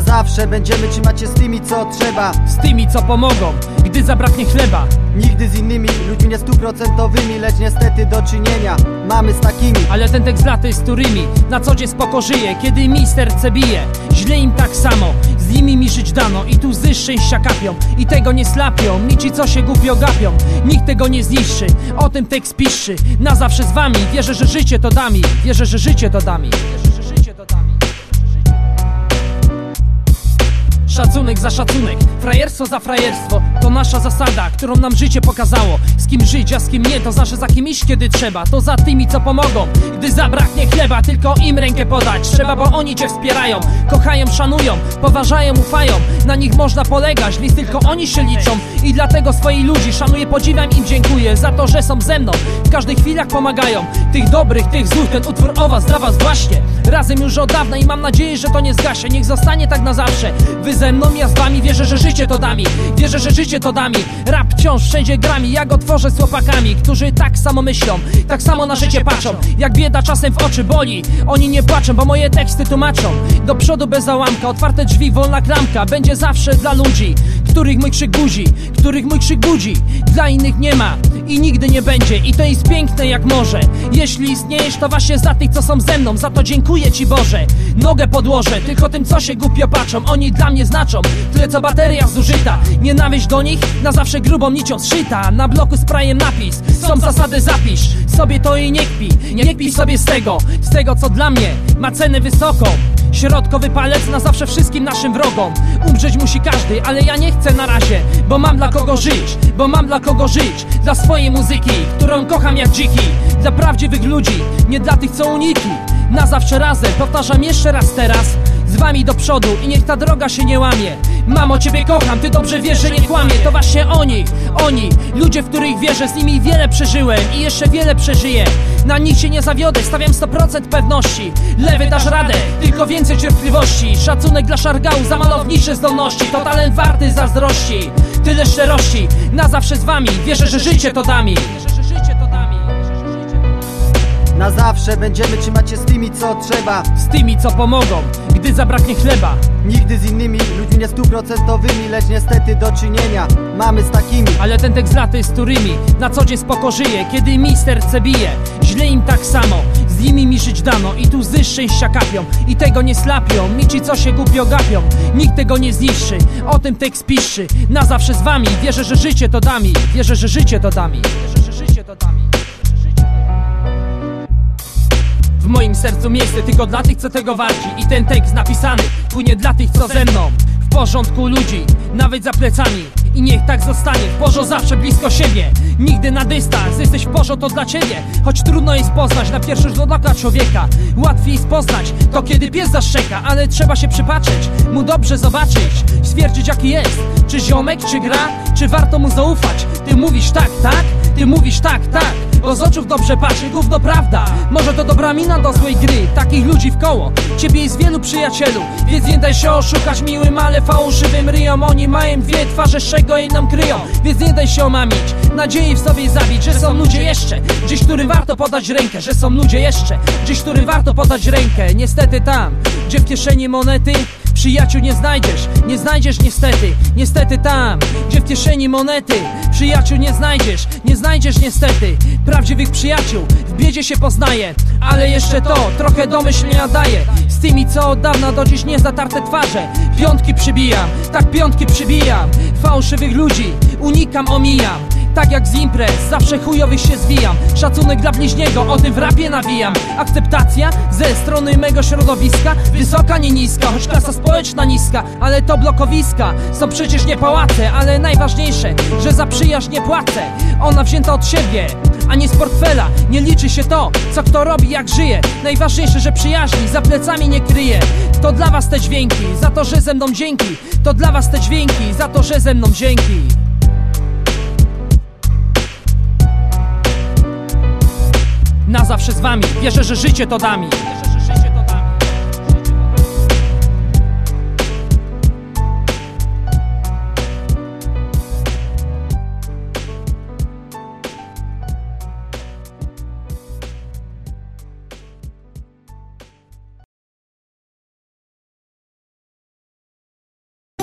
zawsze będziemy trzymać się z tymi co trzeba. Z tymi co pomogą, gdy zabraknie chleba. Nigdy z innymi ludźmi nie stuprocentowymi Lecz niestety do czynienia mamy z takimi. Ale ten tekst laty z którymi na co dzień spoko żyje Kiedy mi serce bije, źle im tak samo Z nimi mi żyć dano i tu łzy szczęścia kapią. I tego nie slapią, mi ci co się głupio gapią. Nikt tego nie zniszczy, o tym tekst piszczy Na zawsze z wami, wierzę, że życie to dami Wierzę, że życie to dami Szacunek za szacunek, frajerstwo za frajerstwo. To nasza zasada, którą nam życie pokazało. Z kim żyć, a z kim nie, to zawsze za kim iść kiedy trzeba. To za tymi co pomogą, gdy zabraknie chleba Tylko im rękę podać. Trzeba, bo oni cię wspierają. Kochają, szanują, poważają, ufają. Na nich można polegać, list tylko oni się liczą. I dlatego swoich ludzi szanuję, podziwiam im dziękuję Za to, że są ze mną, w każdych chwilach pomagają. Tych dobrych, tych złych, ten utwór o was, dla was właśnie. Razem już od dawna i mam nadzieję, że to nie zgaśnie. Niech zostanie tak na zawsze. Wy ze mną, ja z wami Wierzę, że życie to dami. Wierzę, że życie to dami. Rap wciąż wszędzie grami. Ja go tworzę z chłopakami Którzy tak samo myślą Tak samo na życie patrzą. Jak bieda czasem w oczy boli Oni nie płaczą, bo moje teksty tłumaczą Do przodu bez załamka Otwarte drzwi, wolna klamka. Będzie zawsze dla ludzi Których mój krzyk budzi Których mój krzyk budzi. Dla innych nie ma i nigdy nie będzie. I to jest piękne jak może Jeśli istniejesz to właśnie za tych co są ze mną. Za to dziękuję ci Boże. Nogę podłożę tylko tym co się głupio patrzą. Oni dla mnie znaczą Tyle co bateria zużyta. Nienawiść do nich na zawsze grubą nicią zszyta. Na bloku sprayem napis Są zasady zapisz. Sobie to i nie kpi Nie kpi sobie z tego. Z tego co dla mnie ma cenę wysoką Środkowy palec na zawsze wszystkim naszym wrogom. Umrzeć musi każdy, ale ja nie chcę na razie Bo mam dla kogo żyć, bo mam dla kogo żyć. Dla swojej muzyki, którą kocham jak dziki. Dla prawdziwych ludzi, nie dla tych co uniki Na zawsze razem, powtarzam jeszcze raz teraz z wami do przodu i niech ta droga się nie łamie. Mamo, ciebie kocham, ty dobrze wiesz, że nie kłamie. To właśnie oni, oni, ludzie, w których wierzę. Z nimi wiele przeżyłem i jeszcze wiele przeżyję. Na nich się nie zawiodę, stawiam 100% pewności. Lewy dasz radę, tylko więcej cierpliwości. Szacunek dla szargału za malownicze zdolności. To talent warty zazdrości Tyle szczerości, na zawsze z wami Wierzę, że życie to dami Na zawsze będziemy trzymać się z tymi co trzeba. Z tymi co pomogą, gdy zabraknie chleba. Nigdy z innymi ludźmi nie stuprocentowymi Lecz niestety do czynienia mamy z takimi. Ale ten tekst laty z którymi na co dzień spoko żyje. Kiedy mi serce bije, źle im tak samo. Z nimi mi żyć dano i tu łzy szczęścia kapią. I tego nie slapią, mi ci co się głupio gapią. Nikt tego nie zniszczy, o tym tekst piszczy. Na zawsze z wami, wierzę, że życie to dami Wierzę, że życie to dami Wierzę, że życie to dami sercu miejsce tylko dla tych, co tego warci. I ten tekst napisany płynie dla tych, co ze mną. W porządku ludzi, nawet za plecami. I niech tak zostanie, w porzo zawsze blisko siebie. Nigdy na dystans, jesteś w to dla ciebie. Choć trudno jest poznać na pierwszy rzut oka człowieka. Łatwiej jest poznać to kiedy pies zaszczeka Ale trzeba się przypatrzeć, mu dobrze zobaczyć. Stwierdzić jaki jest, czy ziomek, czy gra Czy warto mu zaufać, ty mówisz tak, tak Ty mówisz tak, tak bo z oczów dobrze patrzy, gówno prawda. Może to dobra mina do złej gry. Takich ludzi w koło. Ciebie jest wielu przyjacielu. Więc nie daj się oszukać miłym, ale fałszywym ryjom Oni mają dwie twarze, z czego jedną kryją. Więc nie daj się omamić. Nadziei w sobie zabić, że są ludzie jeszcze. Gdzieś, którym warto podać rękę Że są ludzie jeszcze. Gdzieś, którym warto podać rękę. Niestety tam, gdzie w kieszeni monety Przyjaciół nie znajdziesz, nie znajdziesz niestety Niestety tam, gdzie w kieszeni monety Przyjaciół nie znajdziesz, nie znajdziesz niestety Prawdziwych przyjaciół w biedzie się poznaje Ale jeszcze to, trochę domyślenia daje Z tymi co od dawna do dziś nie zatarte twarze Piątki przybijam, tak piątki przybijam Fałszywych ludzi unikam, omijam tak jak z imprez, zawsze chujowych się zwijam. Szacunek dla bliźniego, o tym w rapie nawijam. Akceptacja ze strony mego środowiska Wysoka, nie niska, choć klasa społeczna niska Ale to blokowiska, są przecież nie pałace Ale najważniejsze, że za przyjaźń nie płacę. Ona wzięta od siebie, a nie z portfela. Nie liczy się to, co kto robi, jak żyje. Najważniejsze, że przyjaźni za plecami nie kryje. To dla was te dźwięki, za to, że ze mną dzięki. To dla was te dźwięki, za to, że ze mną dzięki Na zawsze z wami, wierzę, że życie to dami